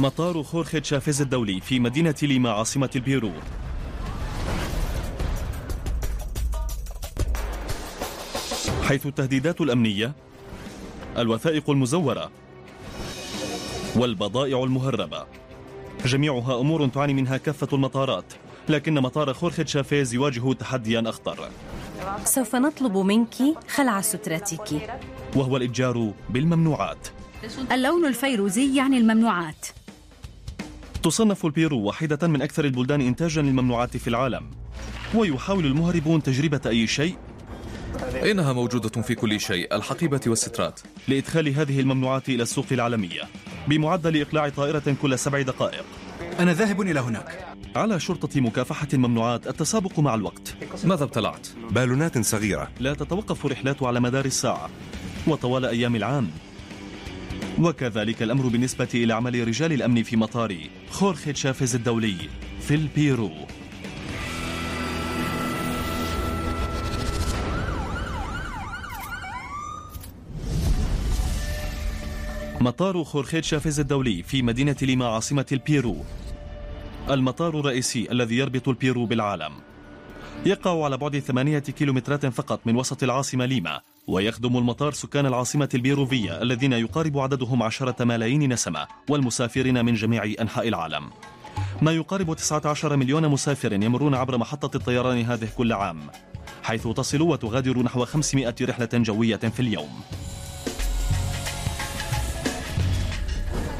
مطار خورخي تشافيز الدولي في مدينة ليما عاصمة البيرو. حيث التهديدات الأمنية الوثائق المزورة والبضائع المهربة. جميعها أمور تعاني منها كافة المطارات لكن مطار خورخي تشافيز يواجه تحديا أخطر. سوف نطلب منك خلع سترتك وهو الإتجار بالممنوعات. اللون الفيروزي يعني الممنوعات. تصنف البيرو واحدة من أكثر البلدان إنتاجا للممنوعات في العالم. ويحاول المهربون تجربة أي شيء. إنها موجودة في كل شيء الحقيبة والسترات. لإدخال هذه الممنوعات إلى السوق العالمية. بمعدل إقلاع طائرة كل سبع دقائق. أنا ذاهب إلى هناك. على شرطة مكافحة الممنوعات التسابق مع الوقت. ماذا ابتلعت؟ بالونات صغيرة. لا تتوقف رحلات على مدار الساعة. وطوال أيام العام. وكذلك الأمر بالنسبة إلى عمل رجال الأمن في مطار خورخي تشافيز الدولي في البيرو. مطار خورخي تشافيز الدولي في مدينة ليما عاصمة البيرو. المطار الرئيسي الذي يربط البيرو بالعالم. يقع على بعد ثمانية كيلومترات فقط من وسط العاصمة ليما ويخدم المطار سكان العاصمة البيروفية الذين يقارب عددهم عشرة ملايين نسمة والمسافرين من جميع أنحاء العالم. ما يقارب 19 مليون مسافر يمرون عبر محطة الطيران هذه كل عام حيث تصل وتغادر نحو 500 رحلة جوية في اليوم.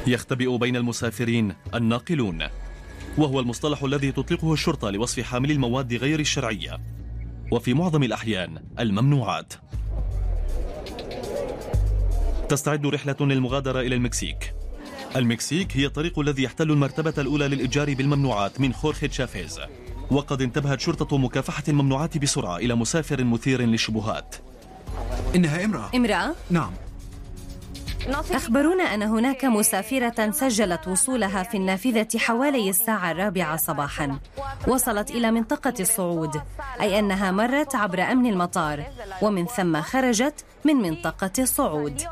يختبئ بين المسافرين الناقلون. وهو المصطلح الذي تطلقه الشرطة لوصف حاملي المواد غير الشرعية. وفي معظم الأحيان الممنوعات. تستعد رحلة للمغادرة إلى المكسيك. المكسيك هي الطريق الذي يحتل المرتبة الأولى للإتجار بالممنوعات من خورخي تشافيز. وقد انتبهت شرطة مكافحة الممنوعات بسرعة إلى مسافر مثير للشبهات. إنها امرأة. امرأة؟ نعم. أخبرونا أن هناك مسافرة سجلت وصولها في النافذة حوالي الساعة الرابعة صباحا. وصلت إلى منطقة الصعود أي أنها مرت عبر أمن المطار ومن ثم خرجت من منطقة الصعود.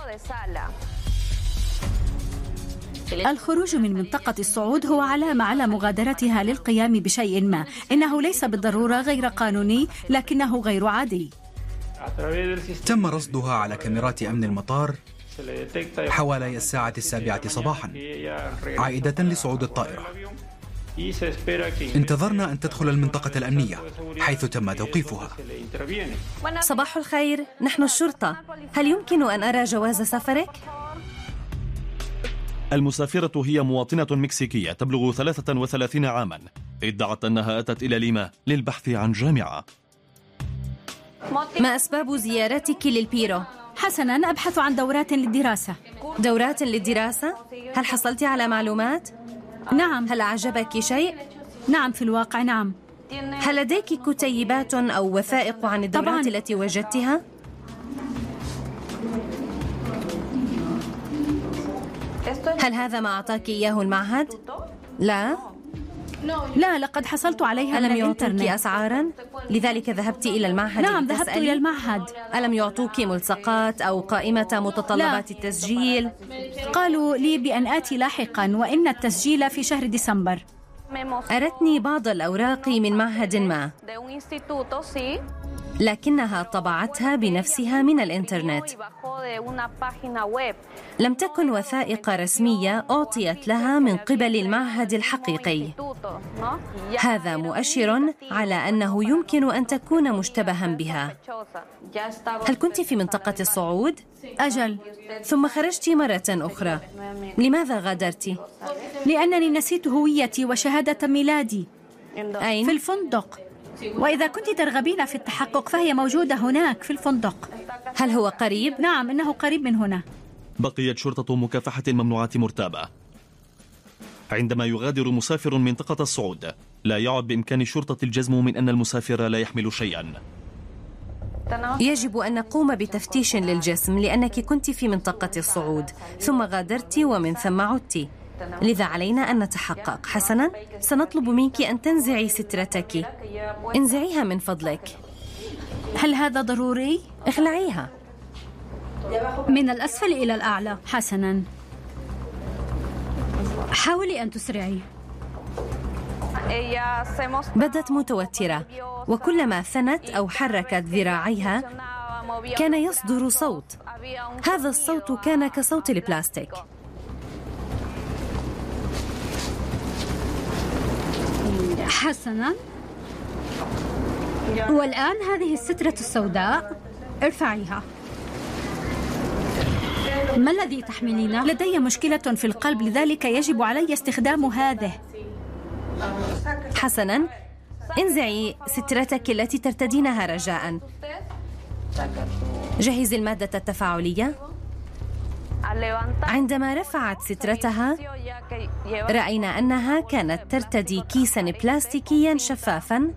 الخروج من منطقة الصعود هو علامة على مغادرتها للقيام بشيء ما. إنه ليس بالضرورة غير قانوني لكنه غير عادي. تم رصدها على كاميرات أمن المطار حوالي الساعة السابعة صباحا عائدة لصعود الطائرة. انتظرنا أن تدخل المنطقة الأمنية حيث تم توقيفها. صباح الخير. نحن الشرطة. هل يمكن أن أرى جواز سفرك؟ المسافرة هي مواطنة مكسيكية تبلغ 33 عاما. ادعت أنها أتت إلى ليما للبحث عن جامعة. ما أسباب زيارتك للبيرو؟ حسنا أبحث عن دورات للدراسة دورات للدراسة؟ هل حصلت على معلومات؟ نعم هل أعجبك شيء؟ نعم في الواقع نعم هل لديك كتيبات أو وثائق عن الدورات طبعاً. التي وجدتها؟ هل هذا ما أعطاك إياه المعهد؟ لا لا لقد حصلت عليها من ألم يعطوك أسعارا؟ لذلك ذهبت إلى المعهد نعم ذهبت؟ إلى المعهد ألم يعطوك ملصقات أو قائمة متطلبات لا. التسجيل؟ قالوا لي بأن آتي لاحقا وإن التسجيل في شهر ديسمبر أرتني بعض الأوراق من معهد ما لكنها طبعتها بنفسها من الإنترنت. لم تكن وثائق رسمية أعطيت لها من قبل المعهد الحقيقي هذا مؤشر على أنه يمكن أن تكون مشتبها بها هل كنت في منطقة الصعود؟ أجل ثم خرجت مرة أخرى لماذا غادرت؟ لأنني نسيت هويتي وشهادة ميلادي. في أين؟ الفندق. وإذا كنت ترغبين في التحقق فهي موجودة هناك في الفندق. هل هو قريب؟ نعم إنه قريب من هنا. بقيت شرطة مكافحة الممنوعات مرتابة. عندما يغادر مسافر منطقة الصعود لا يعد بإمكان الشرطة الجزم من أن المسافر لا يحمل شيئا. يجب أن نقوم بتفتيش للجسم لأنك كنت في منطقة الصعود ثم غادرت ومن ثم عدت. لذا علينا أن نتحقق. حسنا سنطلب منك أن تنزعي سترتك. انزعيها من فضلك. هل هذا ضروري؟ اخلعيها. من الأسفل إلى الأعلى. حسنا. حاولي أن تسرعي. بدت متوترة. وكلما ثنت أو حركت ذراعيها كان يصدر صوت. هذا الصوت كان كصوت البلاستيك. حسنا. والآن هذه السترة السوداء ارفعيها. ما الذي تحملينه؟ لدي مشكلة في القلب لذلك يجب علي استخدام هذه. حسنا انزعي سترتك التي ترتدينها رجاء. جهزي المادة التفاعلية. عندما رفعت سترتها رأينا أنها كانت ترتدي كيسا بلاستيكيا شفافا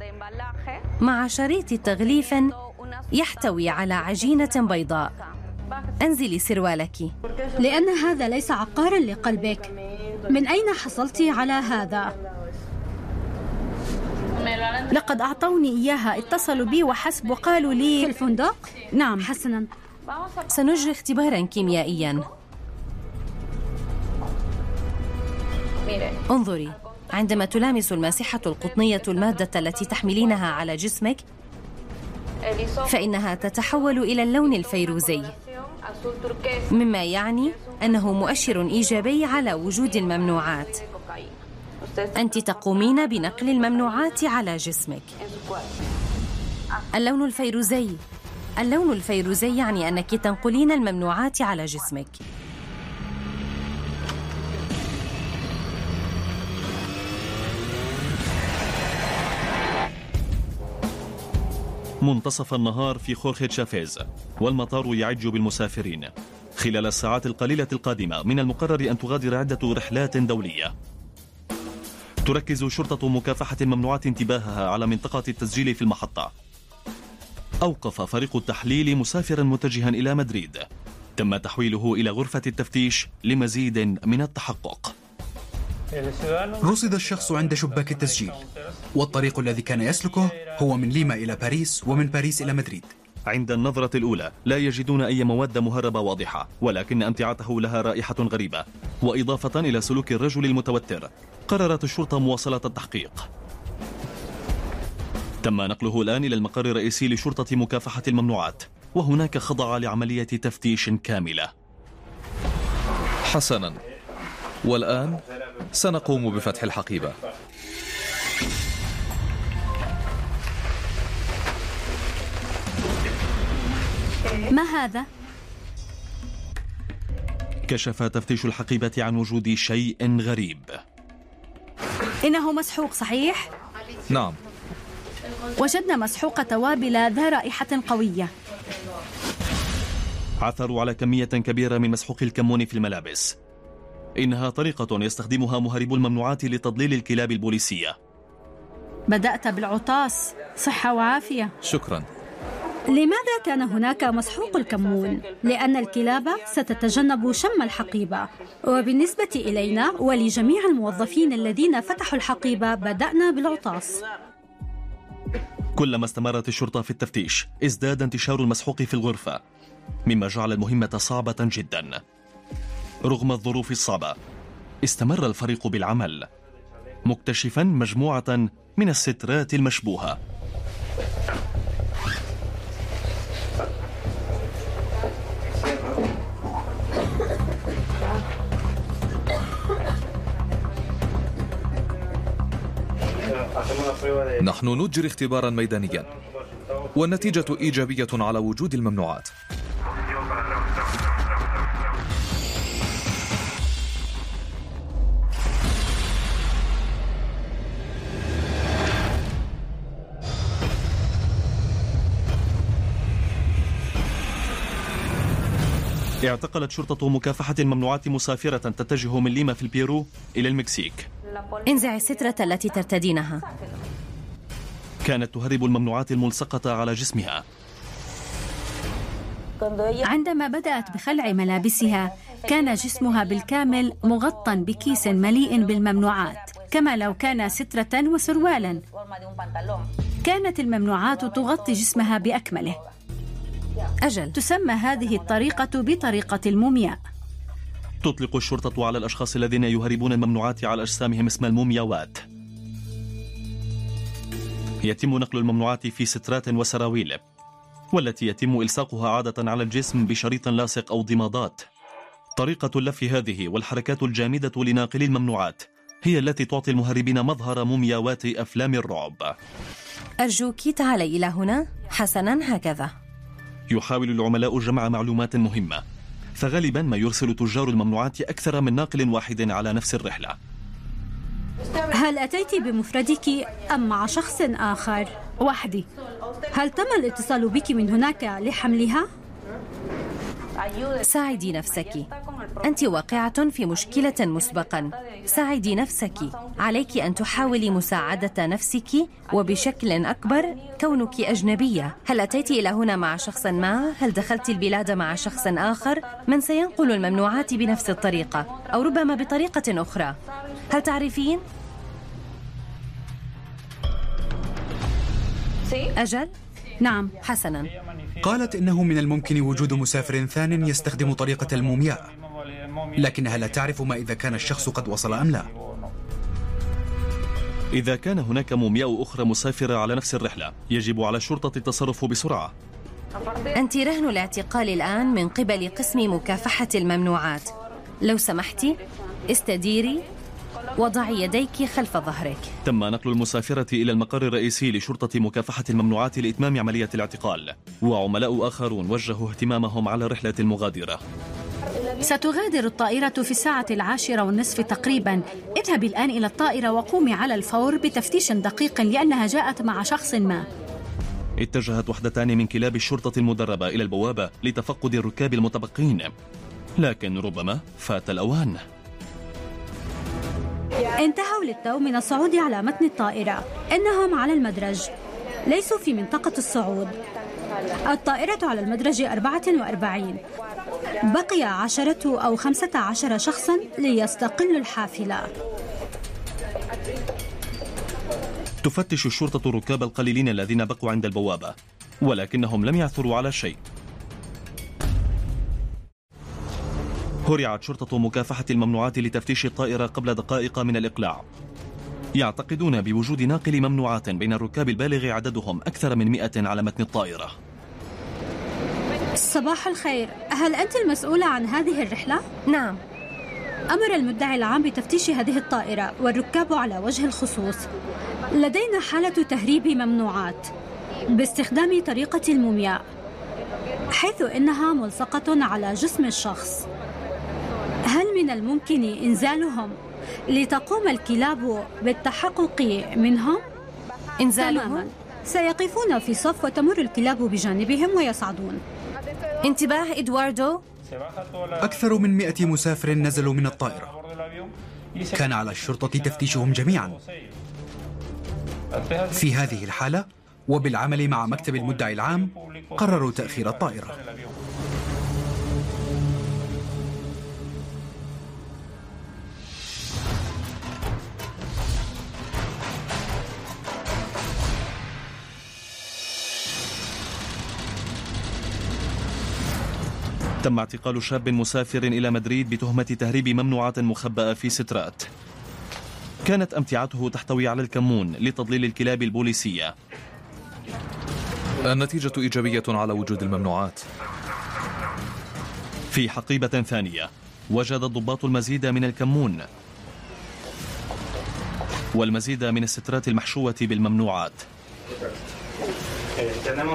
مع شريط تغليف يحتوي على عجينة بيضاء. أنزلي سروالك. لأن هذا ليس عقارا لقلبك. من أين حصلت على هذا؟ لقد أعطوني إياها. اتصلوا بي وحسب وقالوا لي في الفندق؟ نعم حسنا. سنجري اختبارا كيميائيا. انظري عندما تلامس الماسحة القطنية المادة التي تحملينها على جسمك فإنها تتحول إلى اللون الفيروزي. مما يعني أنه مؤشر إيجابي على وجود الممنوعات. أنت تقومين بنقل الممنوعات على جسمك. اللون الفيروزي اللون الفيروزي يعني أنك تنقلين الممنوعات على جسمك. منتصف النهار في خورخي تشافيز والمطار يعج بالمسافرين. خلال الساعات القليلة القادمة من المقرر أن تغادر عدة رحلات دولية. تركز شرطة مكافحة الممنوعات انتباهها على منطقة التسجيل في المحطة. أوقف فريق التحليل مسافرا متجها إلى مدريد. تم تحويله إلى غرفة التفتيش لمزيد من التحقق. رصد الشخص عند شباك التسجيل والطريق الذي كان يسلكه هو من ليما إلى باريس ومن باريس إلى مدريد. عند النظرة الأولى لا يجدون أي مواد مهربة واضحة ولكن أمتعته لها رائحة غريبة وإضافة إلى سلوك الرجل المتوتر. قررت الشرطة مواصلة التحقيق. تم نقله الآن إلى المقر الرئيسي لشرطة مكافحة الممنوعات وهناك خضع لعملية تفتيش كاملة. حسنا. والآن سنقوم بفتح الحقيبة. ما هذا؟ كشف تفتيش الحقيبة عن وجود شيء غريب. إنه مسحوق صحيح؟ نعم. وجدنا مسحوق توابل ذا رائحة قوية. عثروا على كمية كبيرة من مسحوق الكمون في الملابس. إنها طريقة يستخدمها مهربو الممنوعات لتضليل الكلاب البوليسية. بدأت بالعطاس. صحة وعافية. شكرا. لماذا كان هناك مسحوق الكمون؟ لأن الكلاب ستتجنب شم الحقيبة. وبالنسبة إلينا ولجميع الموظفين الذين فتحوا الحقيبة بدأنا بالعطاس. كلما استمرت الشرطة في التفتيش ازداد انتشار المسحوق في الغرفة مما جعل المهمة صعبة جدا. رغم الظروف الصعبة استمر الفريق بالعمل مكتشفا مجموعة من السترات المشبوهة. نحن نجري اختبارا ميدانيا والنتيجة إيجابية على وجود الممنوعات. اعتقلت شرطة مكافحة الممنوعات مسافرة تتجه من ليما في البيرو إلى المكسيك. انزعي السترة التي ترتدينها. كانت تهرب الممنوعات الملصقة على جسمها. عندما بدأت بخلع ملابسها كان جسمها بالكامل مغطى بكيس مليء بالممنوعات كما لو كان سترة وسروالا. كانت الممنوعات تغطي جسمها بأكمله. أجل تسمى هذه الطريقة بطريقة المومياء. تطلق الشرطة على الأشخاص الذين يهربون الممنوعات على أجسامهم اسم المومياوات. يتم نقل الممنوعات في سترات وسراويل والتي يتم إلصاقها عادة على الجسم بشريط لاصق أو ضمادات. طريقة اللف هذه والحركات الجامدة لناقل الممنوعات هي التي تعطي المهربين مظهر مومياوات أفلام الرعب. أرجوك تعالي إلى هنا. حسنا هكذا. يحاول العملاء جمع معلومات مهمة فغالبا ما يرسل تجار الممنوعات أكثر من ناقل واحد على نفس الرحلة. هل أتيت بمفردك أم مع شخص آخر؟ وحدي هل تم الاتصال بك من هناك لحملها؟ ساعدي نفسك أنت واقعة في مشكلة مسبقا ساعدي نفسك عليك أن تحاولي مساعدة نفسك وبشكل أكبر كونك أجنبية هل أتيت إلى هنا مع شخص ما؟ هل دخلت البلاد مع شخص آخر؟ من سينقل الممنوعات بنفس الطريقة أو ربما بطريقة أخرى هل تعرفين؟ أجل؟ نعم حسنا قالت إنه من الممكن وجود مسافر ثان يستخدم طريقة المومياء. لكنها لا تعرف ما إذا كان الشخص قد وصل أم لا؟ إذا كان هناك مومياء أخرى مسافرة على نفس الرحلة يجب على الشرطة التصرف بسرعة. أنت رهن الاعتقال الآن من قبل قسم مكافحة الممنوعات. لو سمحت استديري وضعي يديك خلف ظهرك. تم نقل المسافرة إلى المقر الرئيسي لشرطة مكافحة الممنوعات لإتمام عملية الاعتقال. وعملاء آخرون وجهوا اهتمامهم على رحلة المغادرة. ستغادر الطائرة في الساعة العاشرة والنصف تقريبا. اذهبي الآن إلى الطائرة وقومي على الفور بتفتيش دقيق لأنها جاءت مع شخص ما. اتجهت وحدتان من كلاب الشرطة المدربة إلى البوابة لتفقد الركاب المتبقين. لكن ربما فات الأوان. انتهوا للتو من الصعود على متن الطائرة. إنهم على المدرج. ليسوا في منطقة الصعود. الطائرة على المدرج 44 بقي عشرة أو خمسة عشر شخصا ليستقلوا الحافلة. تفتش الشرطة الركاب القليلين الذين بقوا عند البوابة ولكنهم لم يعثروا على شيء. هرعت شرطة مكافحة الممنوعات لتفتيش الطائرة قبل دقائق من الإقلاع. يعتقدون بوجود ناقل ممنوعات بين الركاب البالغ عددهم أكثر من مئة على متن الطائرة. صباح الخير. هل أنت المسؤولة عن هذه الرحلة؟ نعم. أمر المدعي العام بتفتيش هذه الطائرة والركاب على وجه الخصوص. لدينا حالة تهريب ممنوعات باستخدام طريقة المومياء حيث إنها ملصقة على جسم الشخص. هل من الممكن إنزالهم لتقوم الكلاب بالتحقق منهم؟ إنزالهم؟ سيقفون في صف وتمر الكلاب بجانبهم ويصعدون. انتباه إدواردو. أكثر من مئة مسافر نزلوا من الطائرة. كان على الشرطة تفتيشهم جميعا. في هذه الحالة وبالعمل مع مكتب المدعي العام قرروا تأخير الطائرة. تم اعتقال شاب مسافر إلى مدريد بتهمة تهريب ممنوعات مخبأة في سترات. كانت أمتعته تحتوي على الكمون لتضليل الكلاب البوليسية. النتيجة إيجابية على وجود الممنوعات. في حقيبة ثانية وجد الضباط المزيد من الكمون. والمزيد من السترات المحشوة بالممنوعات.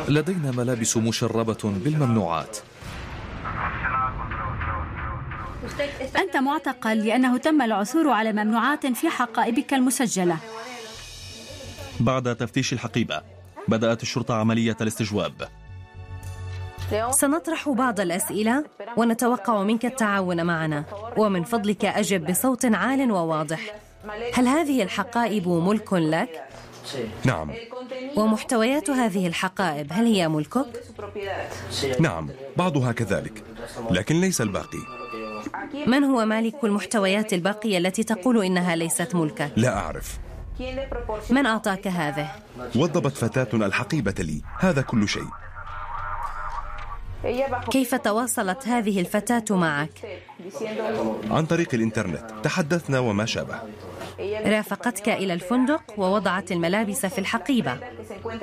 لدينا ملابس مشربة بالممنوعات. أنت معتقل لأنه تم العثور على ممنوعات في حقائبك المسجلة. بعد تفتيش الحقيبة بدأت الشرطة عملية الاستجواب. سنطرح بعض الأسئلة ونتوقع منك التعاون معنا ومن فضلك أجب بصوت عال وواضح. هل هذه الحقائب ملك لك؟ نعم. ومحتويات هذه الحقائب هل هي ملكك؟ نعم بعضها كذلك لكن ليس الباقي. من هو مالك المحتويات الباقية التي تقول إنها ليست ملكك؟ لا أعرف من أعطاك هذه؟ وضبت فتاة الحقيبة لي هذا كل شيء كيف تواصلت هذه الفتاة معك؟ عن طريق الإنترنت تحدثنا وما شابه رافقتك إلى الفندق ووضعت الملابس في الحقيبة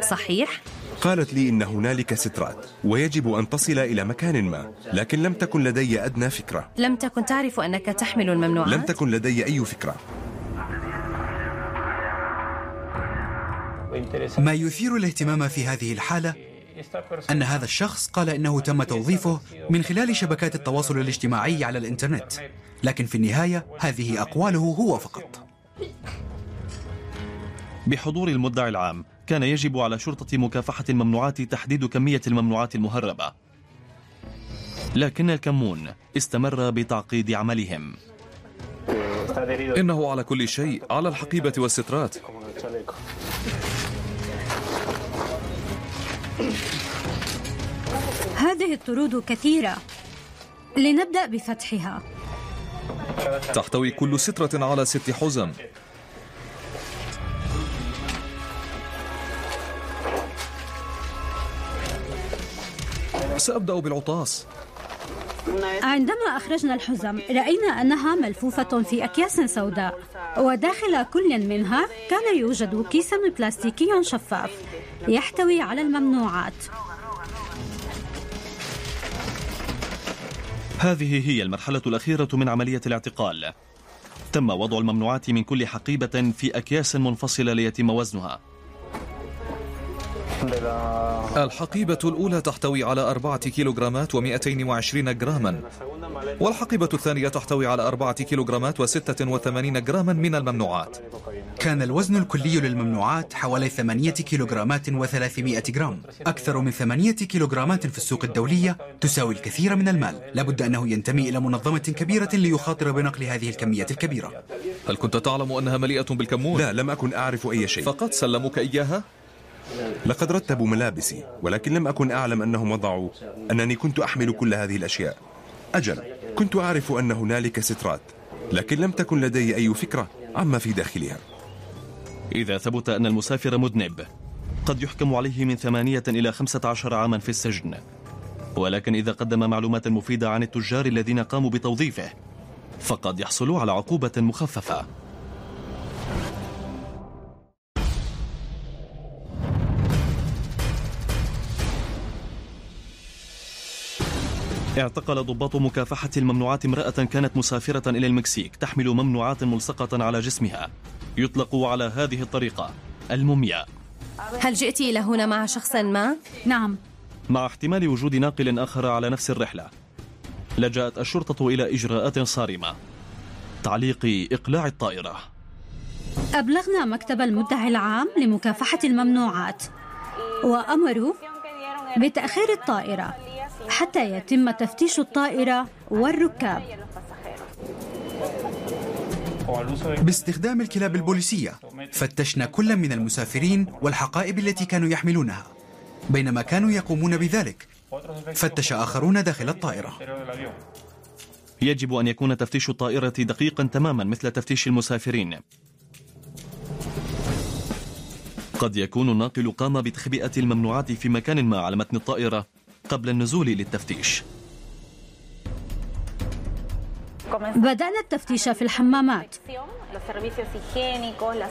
صحيح؟ قالت لي إن هنالك سترات ويجب أن تصل إلى مكان ما لكن لم تكن لدي أدنى فكرة لم تكن تعرف أنك تحمل الممنوعات؟ لم تكن لدي أي فكرة ما يثير الاهتمام في هذه الحالة أن هذا الشخص قال إنه تم توظيفه من خلال شبكات التواصل الاجتماعي على الإنترنت لكن في النهاية هذه أقواله هو فقط بحضور المدعي العام كان يجب على شرطة مكافحة الممنوعات تحديد كمية الممنوعات المهربة. لكن الكمون استمر بتعقيد عملهم. إنه على كل شيء على الحقيبة والسترات. هذه الطرود كثيرة. لنبدأ بفتحها. تحتوي كل سترة على ست حزم. سأبدأ بالعطاس. عندما أخرجنا الحزم رأينا أنها ملفوفة في أكياس سوداء وداخل كل منها كان يوجد كيس بلاستيكي شفاف يحتوي على الممنوعات. هذه هي المرحلة الأخيرة من عملية الاعتقال. تم وضع الممنوعات من كل حقيبة في أكياس منفصلة ليتم وزنها. الحقيبة الأولى تحتوي على أربعة كيلوغرامات و220 جراما. والحقيبة الثانية تحتوي على أربعة كيلوغرامات وستة وثمانين جراما من الممنوعات. كان الوزن الكلي للممنوعات حوالي ثمانية كيلوغرامات وثلاثمائة جرام. أكثر من ثمانية كيلوغرامات في السوق الدولية تساوي الكثير من المال. لابد أنه ينتمي إلى منظمة كبيرة ليخاطر بنقل هذه الكمية الكبيرة. هل كنت تعلم أنها مليئة بالكمون؟ لا لم أكن أعرف أي شيء. فقط سلموك إياها؟ لقد رتبوا ملابسي ولكن لم أكن أعلم أنهم وضعوا أنني كنت أحمل كل هذه الأشياء. أجل. كنت أعرف أن هنالك سترات لكن لم تكن لدي أي فكرة عما في داخلها. إذا ثبت أن المسافر مذنب قد يحكم عليه من ثمانية إلى خمسة عشر عاما في السجن. ولكن إذا قدم معلومات مفيدة عن التجار الذين قاموا بتوظيفه فقد يحصل على عقوبة مخففة. اعتقل ضباط مكافحة الممنوعات امرأة كانت مسافرة إلى المكسيك تحمل ممنوعات ملصقة على جسمها. يطلق على هذه الطريقة المومياء هل جئت إلى هنا مع شخص ما؟ نعم. مع احتمال وجود ناقل آخر على نفس الرحلة لجأت الشرطة إلى إجراءات صارمة. تعليق إقلاع الطائرة. أبلغنا مكتب المدعي العام لمكافحة الممنوعات وأمروا بتأخير الطائرة. حتى يتم تفتيش الطائرة والركاب. باستخدام الكلاب البوليسية فتشنا كل من المسافرين والحقائب التي كانوا يحملونها. بينما كانوا يقومون بذلك فتش آخرون داخل الطائرة. يجب أن يكون تفتيش الطائرة دقيقا تماما مثل تفتيش المسافرين. قد يكون الناقل قام بتخبئة الممنوعات في مكان ما على متن الطائرة. قبل النزول للتفتيش. بدأنا التفتيش في الحمامات.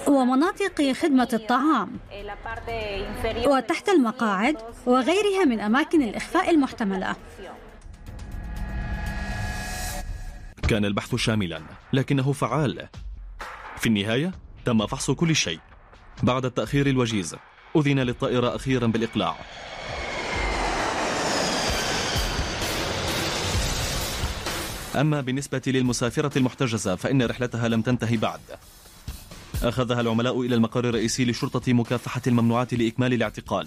ومناطق خدمة الطعام. وتحت المقاعد وغيرها من أماكن الإخفاء المحتملة. كان البحث شاملا لكنه فعال. في النهاية تم فحص كل شيء. بعد التأخير الوجيز أذن للطائرة أخيرا بالإقلاع. أما بالنسبة للمسافرة المحتجزة فإن رحلتها لم تنتهي بعد. أخذها العملاء إلى المقر الرئيسي لشرطة مكافحة الممنوعات لإكمال الاعتقال.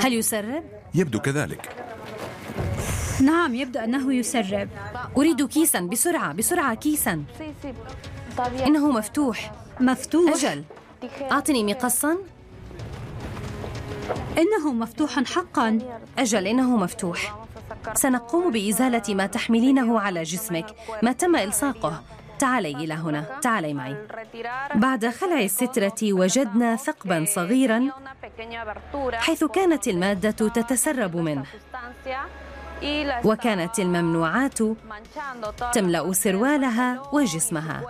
هل يسرب؟ يبدو كذلك. نعم يبدو أنه يسرب. أريد كيسا بسرعة بسرعة كيسا. إنه مفتوح. مفتوح. أجل. أعطني مقصا. إنه مفتوح حقا. أجل إنه مفتوح. سنقوم بإزالة ما تحملينه على جسمك. ما تم إلصاقه. تعالي إلى هنا. تعالي معي. بعد خلع السترة وجدنا ثقبا صغيرا حيث كانت المادة تتسرب منه. وكانت الممنوعات تملأ سروالها وجسمها.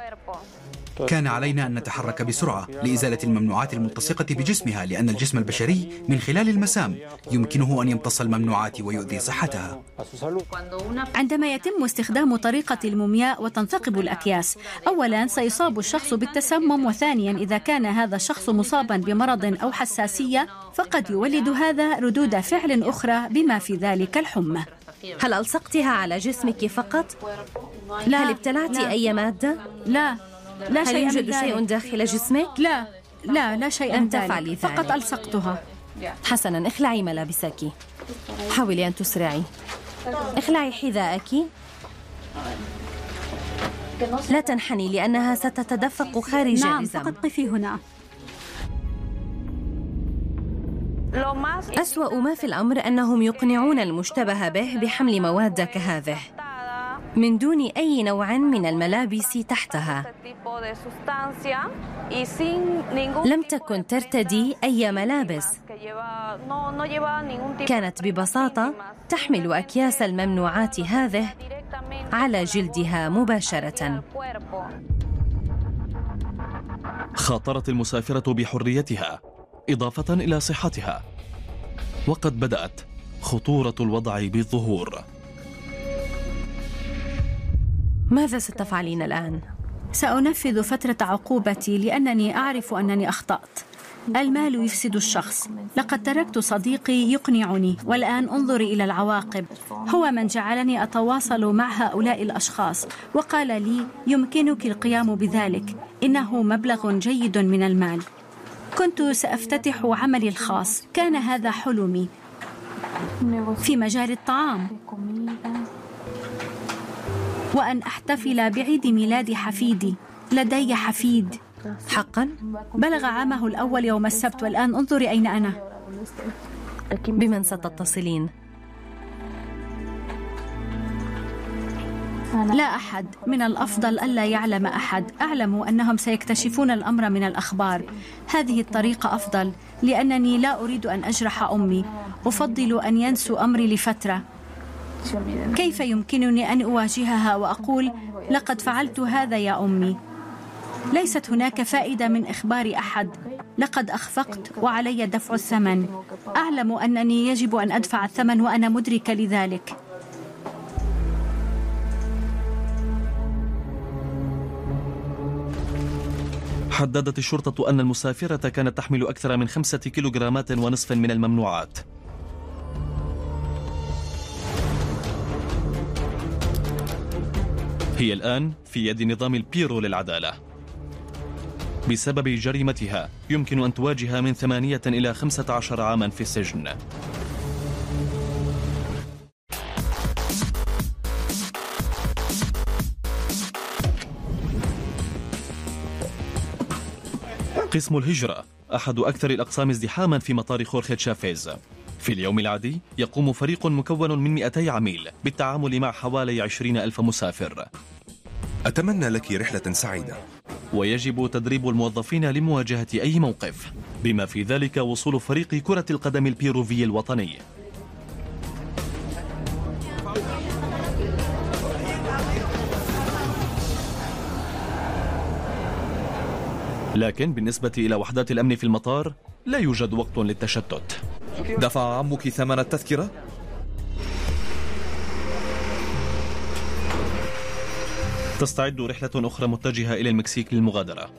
كان علينا أن نتحرك بسرعة لإزالة الممنوعات الملتصقة بجسمها لأن الجسم البشري من خلال المسام يمكنه أن يمتص الممنوعات ويؤذي صحتها عندما يتم استخدام طريقة المومياء وتنثقب الأكياس أولا سيصاب الشخص بالتسمم وثانيا إذا كان هذا الشخص مصابا بمرض أو حساسية فقد يولد هذا ردود فعل أخرى بما في ذلك الحمى هل ألصقتها على جسمك فقط؟ لا هل ابتلعت لا. أي مادة؟ لا لا هل شيء يوجد شيء. داخل جسمك؟ لا لا لا شيء لن من تفعلي ذلك. فقط. ألصقتها. حسنا اخلعي ملابسك. حاولي أن تسرعي. اخلعي حذاءك لا تنحني لأنها ستتدفق خارج نعم الرزم فقط قفي هنا. أسوأ ما في الأمر أنهم يقنعون المشتبه به بحمل مواد كهذه. من دون أي نوع من الملابس تحتها. لم تكن ترتدي أي ملابس. كانت ببساطة تحمل أكياس الممنوعات هذه على جلدها مباشرة. خاطرت المسافرة بحريتها إضافة إلى صحتها. وقد بدأت خطورة الوضع بالظهور. ماذا ستفعلين الآن؟ سأنفذ فترة عقوبتي لأنني أعرف أنني أخطأت. المال يفسد الشخص. لقد تركت صديقي يقنعني والآن انظري إلى العواقب. هو من جعلني أتواصل مع هؤلاء الأشخاص وقال لي يمكنك القيام بذلك. إنه مبلغ جيد من المال. كنت سأفتتح عملي الخاص. كان هذا حلمي. في مجال الطعام. وأن أحتفل بعيد ميلاد حفيدي لدي حفيد. حقا؟ بلغ عامه الأول يوم السبت والآن انظري أين أنا. بمن ستتصلين؟ لا أحد. من الأفضل ألا يعلم أحد. أعلم أنهم سيكتشفون الأمر من الأخبار. هذه الطريقة أفضل لأنني لا أريد أن أجرح أمي. أفضل أن ينسوا أمري لفترة. كيف يمكنني أن أواجهها وأقول لقد فعلت هذا يا أمي. ليست هناك فائدة من إخبار أحد. لقد أخفقت وعلي دفع الثمن. أعلم أنني يجب أن أدفع الثمن وأنا مدركة لذلك. حددت الشرطة أن المسافرة كانت تحمل أكثر من خمسة كيلوغرامات ونصف من الممنوعات. هي الآن في يد نظام البيرو للعدالة. بسبب جريمتها يمكن أن تواجه من ثمانية إلى خمسة عشر عاما في السجن. قسم الهجرة أحد أكثر الأقسام ازدحاما في مطار خورخي تشافيز في اليوم العادي يقوم فريق مكون من 200 عميل بالتعامل مع حوالي 20 ألف مسافر. أتمنى لك رحلة سعيدة. ويجب تدريب الموظفين لمواجهة أي موقف بما في ذلك وصول فريق كرة القدم البيروفي الوطني. لكن بالنسبة إلى وحدات الأمن في المطار لا يوجد وقت للتشتت. دفع عمك ثمن التذكرة؟ تستعد رحلة أخرى متجهة إلى المكسيك للمغادرة.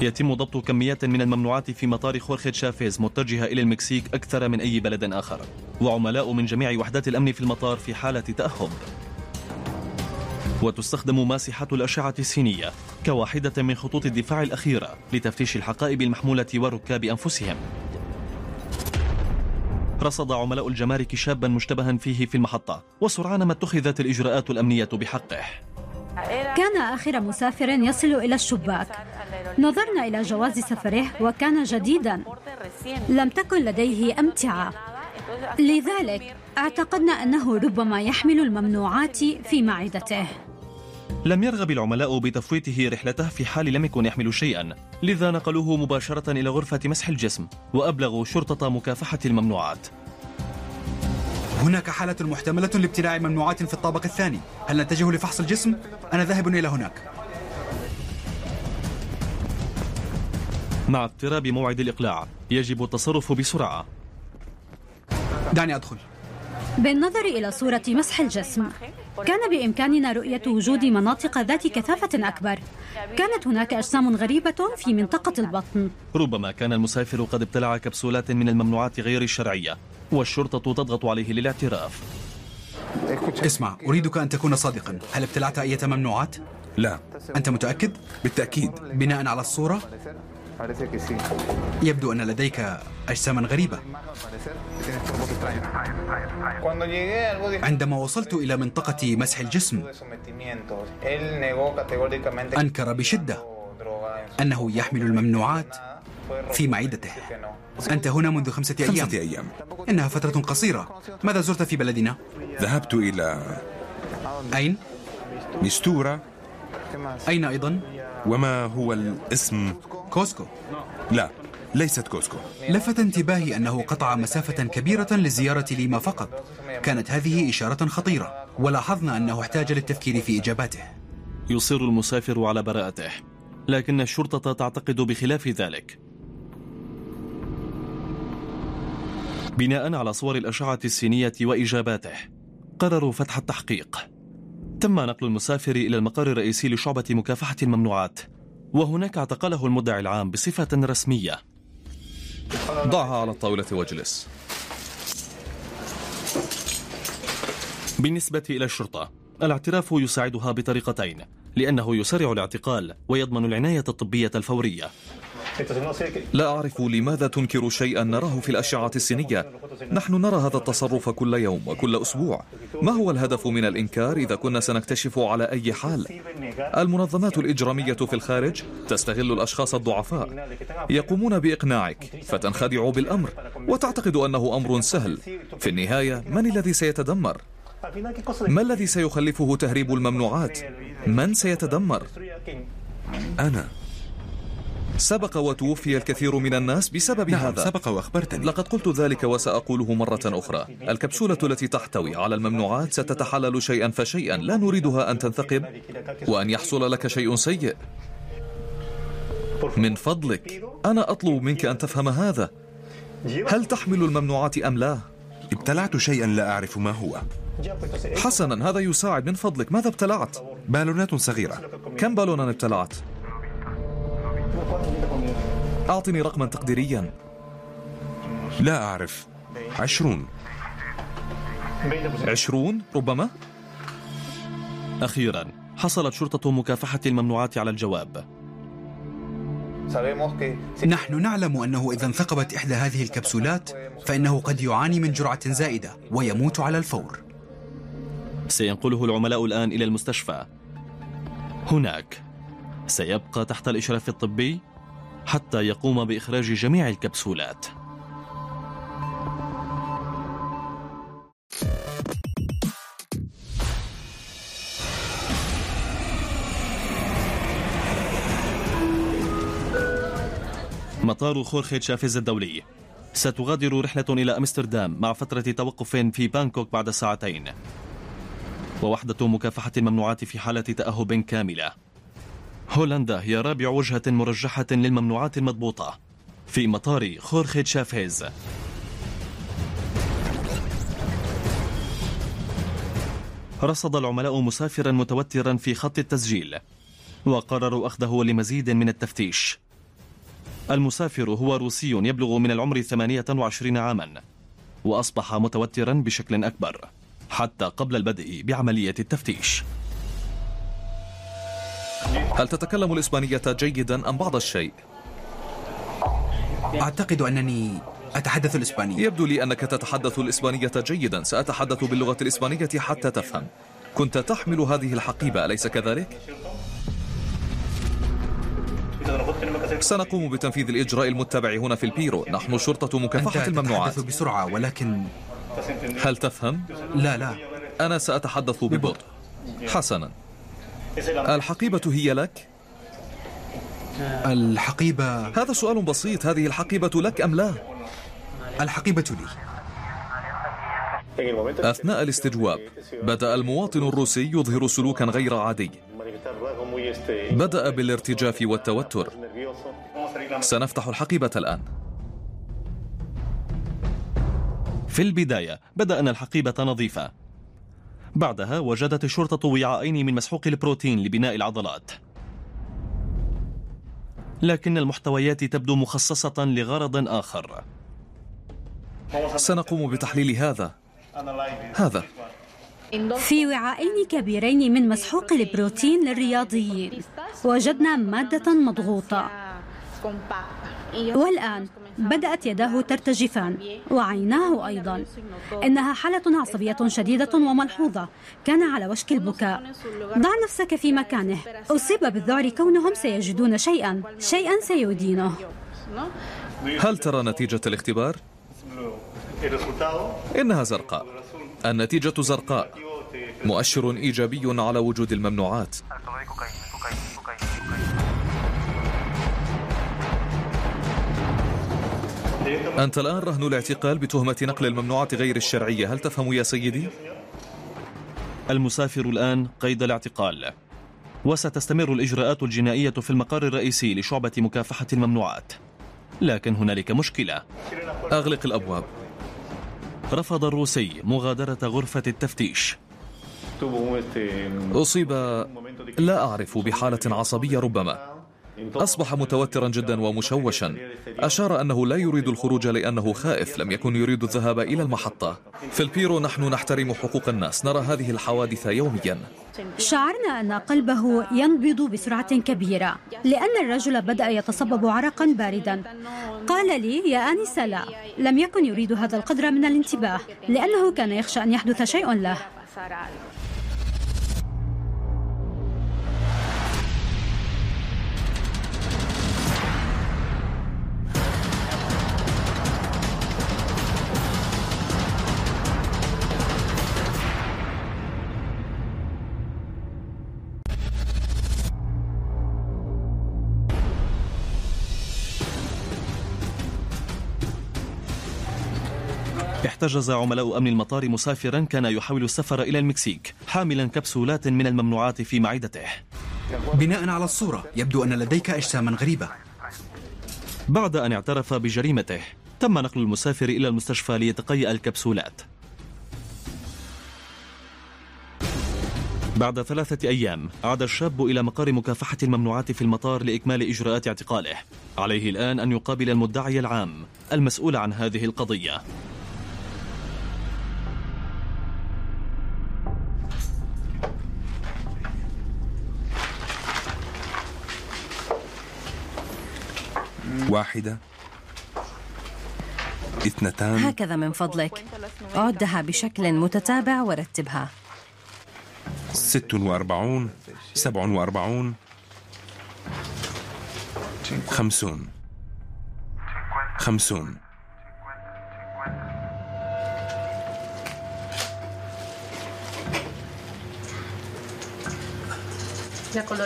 يتم ضبط كميات من الممنوعات في مطار خورخي تشافيز متجهة إلى المكسيك أكثر من أي بلد آخر وعملاء من جميع وحدات الأمن في المطار في حالة تأهب. وتستخدم ماسحة الأشعة السينية كواحدة من خطوط الدفاع الأخيرة لتفتيش الحقائب المحمولة والركاب أنفسهم. رصد عملاء الجمارك شابا مشتبها فيه في المحطة وسرعان ما اتخذت الإجراءات الأمنية بحقه. كان آخر مسافر يصل إلى الشباك. نظرنا إلى جواز سفره وكان جديدا. لم تكن لديه أمتعة. لذلك اعتقدنا أنه ربما يحمل الممنوعات في معدته. لم يرغب العملاء بتفويته رحلته في حال لم يكن يحمل شيئا لذا نقلوه مباشرة إلى غرفة مسح الجسم وأبلغوا شرطة مكافحة الممنوعات. هناك حالة محتملة لابتلاع ممنوعات في الطابق الثاني. هل نتجه لفحص الجسم؟ أنا ذاهب إلى هناك. مع اقتراب موعد الإقلاع يجب التصرف بسرعة. دعني أدخل. بالنظر إلى صورة مسح الجسم كان بإمكاننا رؤية وجود مناطق ذات كثافة أكبر. كانت هناك أجسام غريبة في منطقة البطن. ربما كان المسافر قد ابتلع كبسولات من الممنوعات غير الشرعية والشرطة تضغط عليه للاعتراف. اسمع أريدك أن تكون صادقا. هل ابتلعت أي ممنوعات؟ لا. أنت متأكد؟ بالتأكيد. بناء على الصورة؟ يبدو أن لديك أجساما غريبة. عندما وصلت إلى منطقة مسح الجسم أنكر بشدة أنه يحمل الممنوعات في معدته. أنت هنا منذ خمسة أيام. خمسة أيام. إنها فترة قصيرة. ماذا زرت في بلدنا؟ ذهبت إلى أين؟ مستورة أين أيضا؟ وما هو الاسم كوسكو؟ لا ليست كوسكو. لفت انتباهي أنه قطع مسافة كبيرة لزيارة ليما فقط. كانت هذه إشارة خطيرة ولاحظنا أنه احتاج للتفكير في إجاباته. يصر المسافر على براءته لكن الشرطة تعتقد بخلاف ذلك. بناء على صور الأشعة السينية وإجاباته قرروا فتح التحقيق. تم نقل المسافر إلى المقر الرئيسي لشعبة مكافحة الممنوعات. وهناك اعتقله المدعي العام بصفة رسمية. ضعها على الطاولة واجلس بالنسبة إلى الشرطة الاعتراف يساعدها بطريقتين لأنه يسرع الاعتقال ويضمن العناية الطبية الفورية. لا أعرف لماذا تنكر شيئا نراه في الأشعة السينية نحن نرى هذا التصرف كل يوم وكل أسبوع ما هو الهدف من الإنكار إذا كنا سنكتشف على أي حال المنظمات الإجرامية في الخارج تستغل الأشخاص الضعفاء يقومون بإقناعك فتنخدع بالأمر وتعتقد أنه أمر سهل في النهاية من الذي سيتدمر؟ ما الذي سيخلفه تهريب الممنوعات؟ من سيتدمر؟ أنا سبق وتوفي الكثير من الناس بسبب نعم هذا. سبق وأخبرتني. لقد قلت ذلك وسأقوله مرة أخرى. الكبسولة التي تحتوي على الممنوعات ستتحلل شيئا فشيئا. لا نريدها أن تنثقب. وأن يحصل لك شيء سيء. من فضلك. أنا أطلب منك أن تفهم هذا. هل تحمل الممنوعات أم لا؟ ابتلعت شيئا لا أعرف ما هو. حسنا هذا يساعد. من فضلك. ماذا ابتلعت؟ بالونات صغيرة. كم بالونا ابتلعت؟ أعطني رقما تقديريا. لا أعرف. عشرون. عشرون؟ ربما؟ أخيرا حصلت شرطة مكافحة الممنوعات على الجواب. نحن نعلم أنه إذا انثقبت إحدى هذه الكبسولات فإنه قد يعاني من جرعة زائدة ويموت على الفور. سينقله العملاء الآن إلى المستشفى. هناك. سيبقى تحت الإشراف الطبي حتى يقوم بإخراج جميع الكبسولات. مطار خورخي تشافيز الدولي. ستغادر رحلة إلى أمستردام مع فترة توقف في بانكوك بعد ساعتين. ووحدة مكافحة الممنوعات في حالة تأهب كاملة. هولندا هي رابع وجهة مرجحة للممنوعات المضبوطة في مطار خورخي تشافيز. رصد العملاء مسافرا متوترا في خط التسجيل وقرروا أخذه لمزيد من التفتيش. المسافر هو روسي يبلغ من العمر 28 عاما وأصبح متوترا بشكل أكبر حتى قبل البدء بعملية التفتيش. هل تتكلم الإسبانية جيدا أم بعض الشيء؟ أعتقد أنني أتحدث الإسبانية. يبدو لي أنك تتحدث الإسبانية جيدا. سأتحدث باللغة الإسبانية حتى تفهم. كنت تحمل هذه الحقيبة أليس كذلك؟ سنقوم بتنفيذ الإجراء المتبع هنا في البيرو. نحن شرطة مكافحة أنت الممنوعات تتحدث بسرعة ولكن هل تفهم؟ لا لا. أنا سأتحدث ببطء. حسنا. الحقيبة هي لك؟ الحقيبة هذا سؤال بسيط. هذه الحقيبة لك أم لا؟ الحقيبة لي. أثناء الاستجواب بدأ المواطن الروسي يظهر سلوكا غير عادي. بدأ بالارتجاف والتوتر. سنفتح الحقيبة الآن. في البداية بدأ أن الحقيبة نظيفة. بعدها وجدت الشرطة وعاءين من مسحوق البروتين لبناء العضلات. لكن المحتويات تبدو مخصصة لغرض آخر. سنقوم بتحليل هذا. هذا. في وعاءين كبيرين من مسحوق البروتين للرياضيين. وجدنا مادة مضغوطة. والآن بدأت يداه ترتجفان وعيناه أيضا. إنها حالة عصبية شديدة وملحوظة. كان على وشك البكاء. ضع نفسك في مكانه. أصيب بالذعر كونهم سيجدون شيئا. شيئا سيدينه. هل ترى نتيجة الاختبار؟ إنها زرقاء. النتيجة زرقاء. مؤشر إيجابي على وجود الممنوعات. أنت الآن رهن الاعتقال بتهمة نقل الممنوعات غير الشرعية. هل تفهم يا سيدي؟ المسافر الآن قيد الاعتقال. وستستمر الإجراءات الجنائية في المقر الرئيسي لشعبة مكافحة الممنوعات. لكن هنالك مشكلة. أغلق الأبواب. رفض الروسي مغادرة غرفة التفتيش. أصيب لا أعرف بحالة عصبية ربما. أصبح متوترا جدا ومشوشا. أشار أنه لا يريد الخروج لأنه خائف لم يكن يريد الذهاب إلى المحطة. في البيرو نحن نحترم حقوق الناس نرى هذه الحوادث يوميا. شعرنا أن قلبه ينبض بسرعة كبيرة لأن الرجل بدأ يتصبب عرقا باردا. قال لي يا آنسة لا لم يكن يريد هذا القدر من الانتباه لأنه كان يخشى أن يحدث شيء له. احتجز عملاء أمن المطار مسافرا كان يحاول السفر إلى المكسيك حاملا كبسولات من الممنوعات في معدته. بناء على الصورة يبدو أن لديك أجساما غريبة. بعد أن اعترف بجريمته تم نقل المسافر إلى المستشفى ليتقيأ الكبسولات. بعد ثلاثة أيام عاد الشاب إلى مقر مكافحة الممنوعات في المطار لإكمال إجراءات اعتقاله. عليه الآن أن يقابل المدعي العام المسؤول عن هذه القضية. واحدة اثنتان. هكذا من فضلك. عدها بشكل متتابع ورتبها. ست وأربعون سبع وأربعون خمسون. خمسون.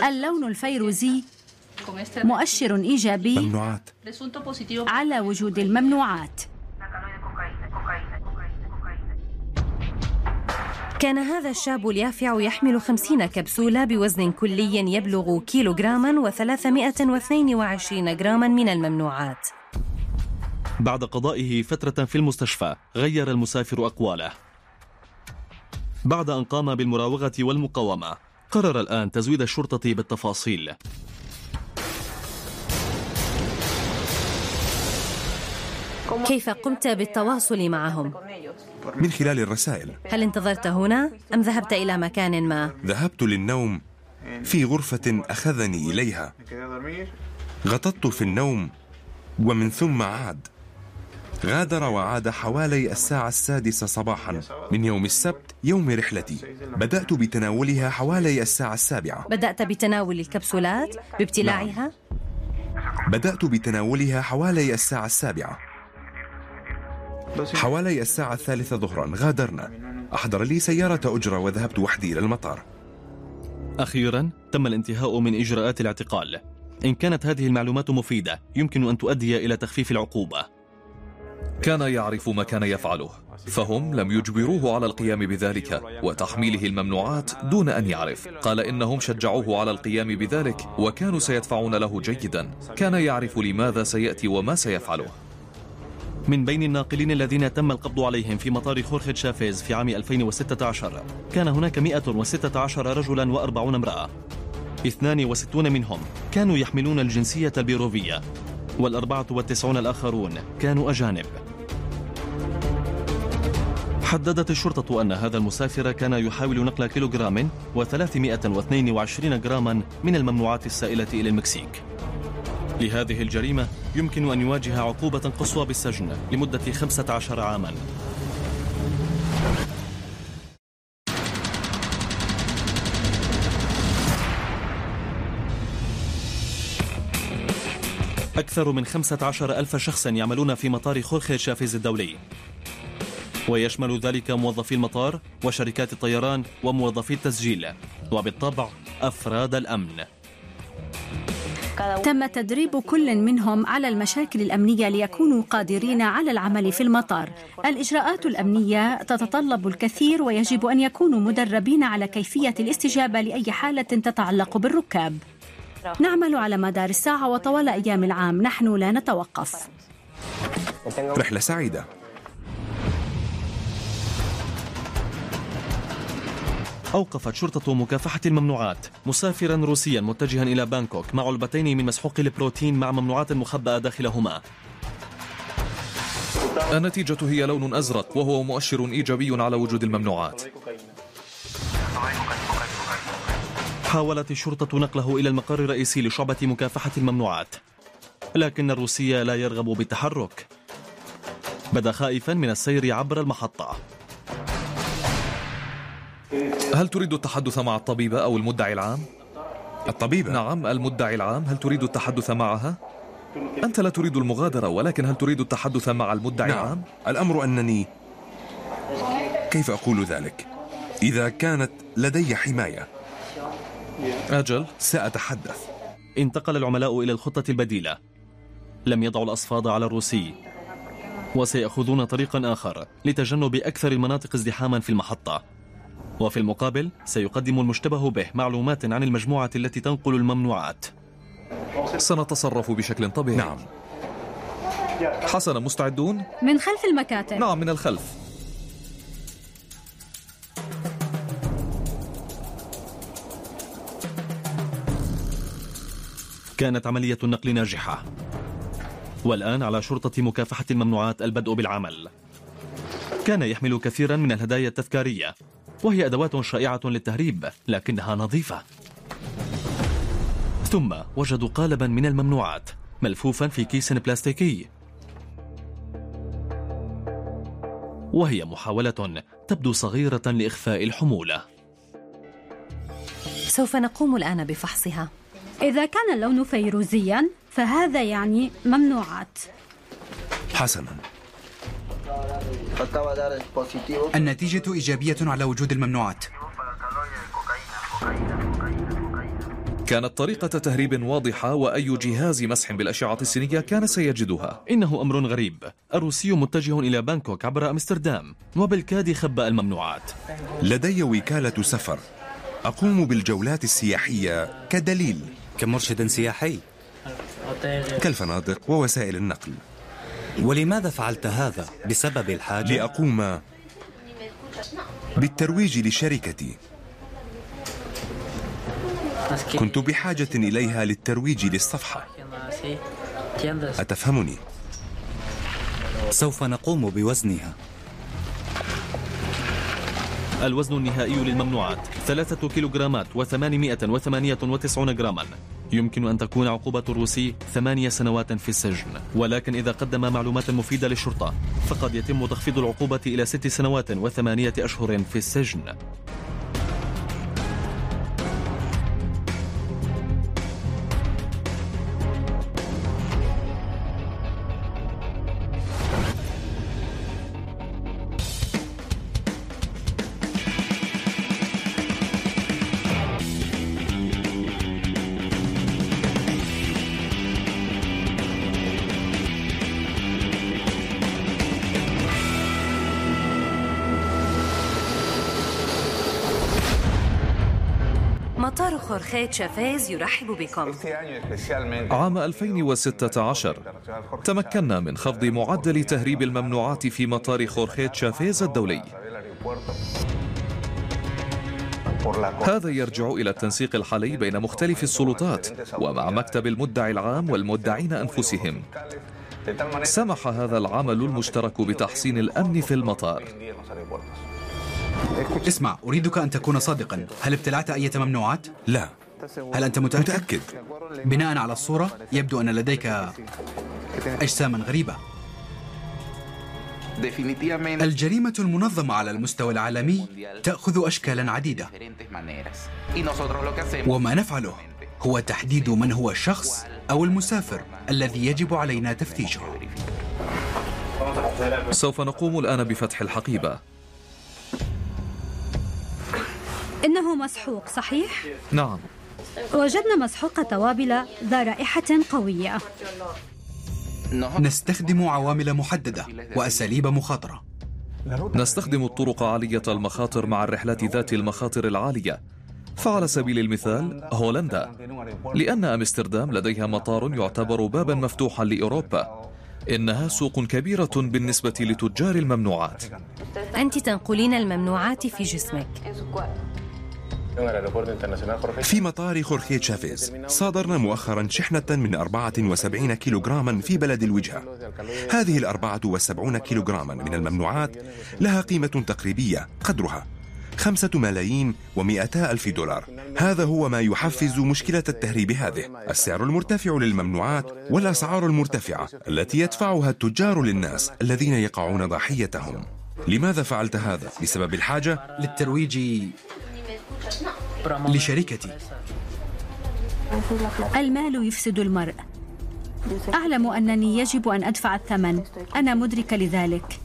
اللون الفيروزي مؤشر إيجابي ممنوعات. على وجود الممنوعات. كان هذا الشاب اليافع يحمل خمسين كبسولة بوزن كلي يبلغ كيلوغراما وثلاثمائة واثنين وعشرين جراما من الممنوعات. بعد قضائه فترة في المستشفى غير المسافر أقواله. بعد أن قام بالمراوغة والمقاومة قرر الآن تزويد الشرطة بالتفاصيل. كيف قمت بالتواصل معهم؟ من خلال الرسائل. هل انتظرت هنا أم ذهبت إلى مكان ما؟ ذهبت للنوم في غرفة أخذني إليها. غطت في النوم ومن ثم عاد. غادر وعاد حوالي الساعة السادسة صباحا من يوم السبت يوم رحلتي. بدأت بتناولها حوالي الساعة السابعة. بدأت بتناول الكبسولات بابتلاعها؟ بدأت بتناولها حوالي الساعة السابعة. حوالي الساعة الثالثة ظهرا غادرنا. أحضر لي سيارة أجرة وذهبت وحدي إلى المطار. أخيرا تم الانتهاء من إجراءات الاعتقال. إن كانت هذه المعلومات مفيدة يمكن أن تؤدي إلى تخفيف العقوبة. كان يعرف ما كان يفعله فهم لم يجبروه على القيام بذلك وتحميله الممنوعات دون أن يعرف. قال إنهم شجعوه على القيام بذلك وكانوا سيدفعون له جيدا. كان يعرف لماذا سيأتي وما سيفعله. من بين الناقلين الذين تم القبض عليهم في مطار خورخي شافيز في عام 2016 كان هناك 116 رجلا و40 امرأة. 62 منهم كانوا يحملون الجنسية البيروفية والأربعة والتسعون الآخرون كانوا أجانب. حددت الشرطة أن هذا المسافر كان يحاول نقل كيلوغرام و322 جراما من الممنوعات السائلة إلى المكسيك. لهذه الجريمة يمكن أن يواجه عقوبة قصوى بالسجن لمدة 15 عاما. أكثر من 15 ألف شخص يعملون في مطار خورخي شافيز الدولي. ويشمل ذلك موظفي المطار وشركات الطيران وموظفي التسجيل. وبالطبع أفراد الأمن. تم تدريب كل منهم على المشاكل الأمنية ليكونوا قادرين على العمل في المطار. الإجراءات الأمنية تتطلب الكثير ويجب أن يكونوا مدربين على كيفية الاستجابة لأي حالة تتعلق بالركاب. نعمل على مدار الساعة وطوال أيام العام، نحن لا نتوقف. رحلة سعيدة أوقفت شرطة مكافحة الممنوعات. مسافرا روسيا متجها إلى بانكوك مع علبتين من مسحوق البروتين مع ممنوعات مخبأة داخلهما. النتيجة هي لون أزرق وهو مؤشر إيجابي على وجود الممنوعات. حاولت الشرطة نقله إلى المقر الرئيسي لشعبة مكافحة الممنوعات. لكن الروسي لا يرغب بالتحرك. بدا خائفا من السير عبر المحطة. هل تريد التحدث مع الطبيبة أو المدعي العام؟ الطبيبة؟ نعم المدعي العام هل تريد التحدث معها؟ أنت لا تريد المغادرة ولكن هل تريد التحدث مع المدعي نعم. العام؟ الأمر أنني كيف أقول ذلك؟ إذا كانت لدي حماية أجل سأتحدث انتقل العملاء إلى الخطة البديلة لم يضعوا الأصفاد على الروسي وسيأخذون طريقا آخر لتجنب أكثر المناطق ازدحاما في المحطة وفي المقابل سيقدم المشتبه به معلومات عن المجموعة التي تنقل الممنوعات. سنتصرف بشكل طبيعي. نعم. حسنا مستعدون؟ من خلف المكاتب. نعم من الخلف. كانت عملية النقل ناجحة. والآن على شرطة مكافحة الممنوعات البدء بالعمل. كان يحمل كثيرا من الهدايا التذكارية. وهي أدوات شائعة للتهريب لكنها نظيفة. ثم وجدوا قالبا من الممنوعات ملفوفا في كيس بلاستيكي. وهي محاولة تبدو صغيرة لإخفاء الحمولة. سوف نقوم الآن بفحصها. إذا كان اللون فيروزيا فهذا يعني ممنوعات. حسنا. النتيجة إيجابية على وجود الممنوعات. كانت طريقة تهريب واضحة وأي جهاز مسح بالأشعة السينية كان سيجدها. إنه أمر غريب. الروسي متجه إلى بانكوك عبر أمستردام وبالكاد خبأ الممنوعات. لدي وكالة سفر. أقوم بالجولات السياحية كدليل. كمرشد سياحي. كالفنادق ووسائل النقل. ولماذا فعلت هذا؟ بسبب الحاجة؟ لأقوم بالترويج لشركتي كنت بحاجة إليها للترويج للصفحة أتفهمني؟ سوف نقوم بوزنها الوزن النهائي للممنوعات ثلاثة كيلوغرامات وثمانمائة وثمانية وتسعون جراما يمكن أن تكون عقوبة الروسي ثمانية سنوات في السجن. ولكن إذا قدم معلومات مفيدة للشرطة فقد يتم تخفيض العقوبة إلى ست سنوات وثمانية أشهر في السجن. مطار خورخيت شافيز يرحب بكم. عام 2016 تمكنا من خفض معدل تهريب الممنوعات في مطار خورخيت شافيز الدولي. هذا يرجع إلى التنسيق الحالي بين مختلف السلطات ومع مكتب المدعي العام والمدعين أنفسهم. سمح هذا العمل المشترك بتحسين الأمن في المطار. اسمع أريدك أن تكون صادقا. هل ابتلعت أي ممنوعات؟ لا. هل أنت متأكد؟ متأكد. بناء على الصورة يبدو أن لديك أجساما غريبة. الجريمة المنظمة على المستوى العالمي تأخذ أشكالا عديدة. وما نفعله هو تحديد من هو الشخص أو المسافر الذي يجب علينا تفتيشه. سوف نقوم الآن بفتح الحقيبة. إنه مسحوق صحيح؟ نعم. وجدنا مسحوق توابل ذا رائحة قوية. نستخدم عوامل محددة وأساليب مخاطرة. نستخدم الطرق عالية المخاطر مع الرحلات ذات المخاطر العالية. فعلى سبيل المثال هولندا. لأن أمستردام لديها مطار يعتبر بابا مفتوحا لأوروبا. إنها سوق كبيرة بالنسبة لتجار الممنوعات. أنت تنقلين الممنوعات في جسمك. في مطار خورخيه شافيز صادرنا مؤخرا شحنة من 74 كيلوغراما في بلد الوجهة. هذه ال 74 كيلوغراما من الممنوعات لها قيمة تقريبية قدرها خمسة ملايين ومئتا ألف دولار. هذا هو ما يحفز مشكلة التهريب هذه. السعر المرتفع للممنوعات والأسعار المرتفعة التي يدفعها التجار للناس الذين يقعون ضحيتهم. لماذا فعلت هذا؟ بسبب الحاجة؟ للترويج لشركتي. المال يفسد المرء. أعلم أنني يجب أن أدفع الثمن. أنا مدركة لذلك.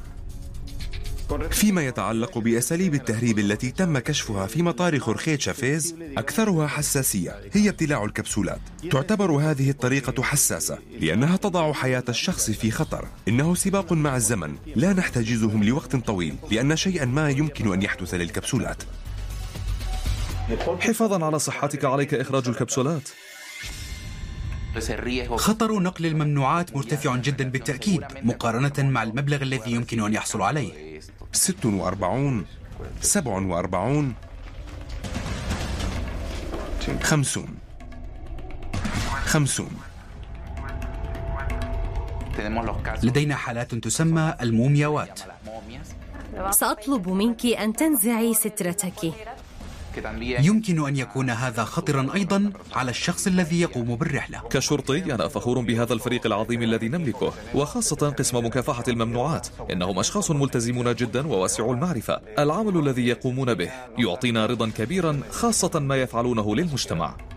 فيما يتعلق بأساليب التهريب التي تم كشفها في مطار خورخيت شافيز أكثرها حساسية. هي ابتلاع الكبسولات. تعتبر هذه الطريقة حساسة لأنها تضع حياة الشخص في خطر. إنه سباق مع الزمن. لا نحتجزهم لوقت طويل لأن شيئا ما يمكن أن يحدث للكبسولات. حفاظا على صحتك عليك إخراج الكبسولات. خطر نقل الممنوعات مرتفع جدا بالتأكيد مقارنة مع المبلغ الذي يمكن أن يحصل عليه. 46 47 50 50 لدينا حالات تسمى المومياوات. سأطلب منك أن تنزعي سترتك. يمكن أن يكون هذا خطرا أيضا على الشخص الذي يقوم بالرحلة. كشرطي أنا فخور بهذا الفريق العظيم الذي نملكه وخاصة قسم مكافحة الممنوعات. إنهم أشخاص ملتزمون جدا وواسعو المعرفة. العمل الذي يقومون به يعطينا رضا كبيرا خاصة ما يفعلونه للمجتمع.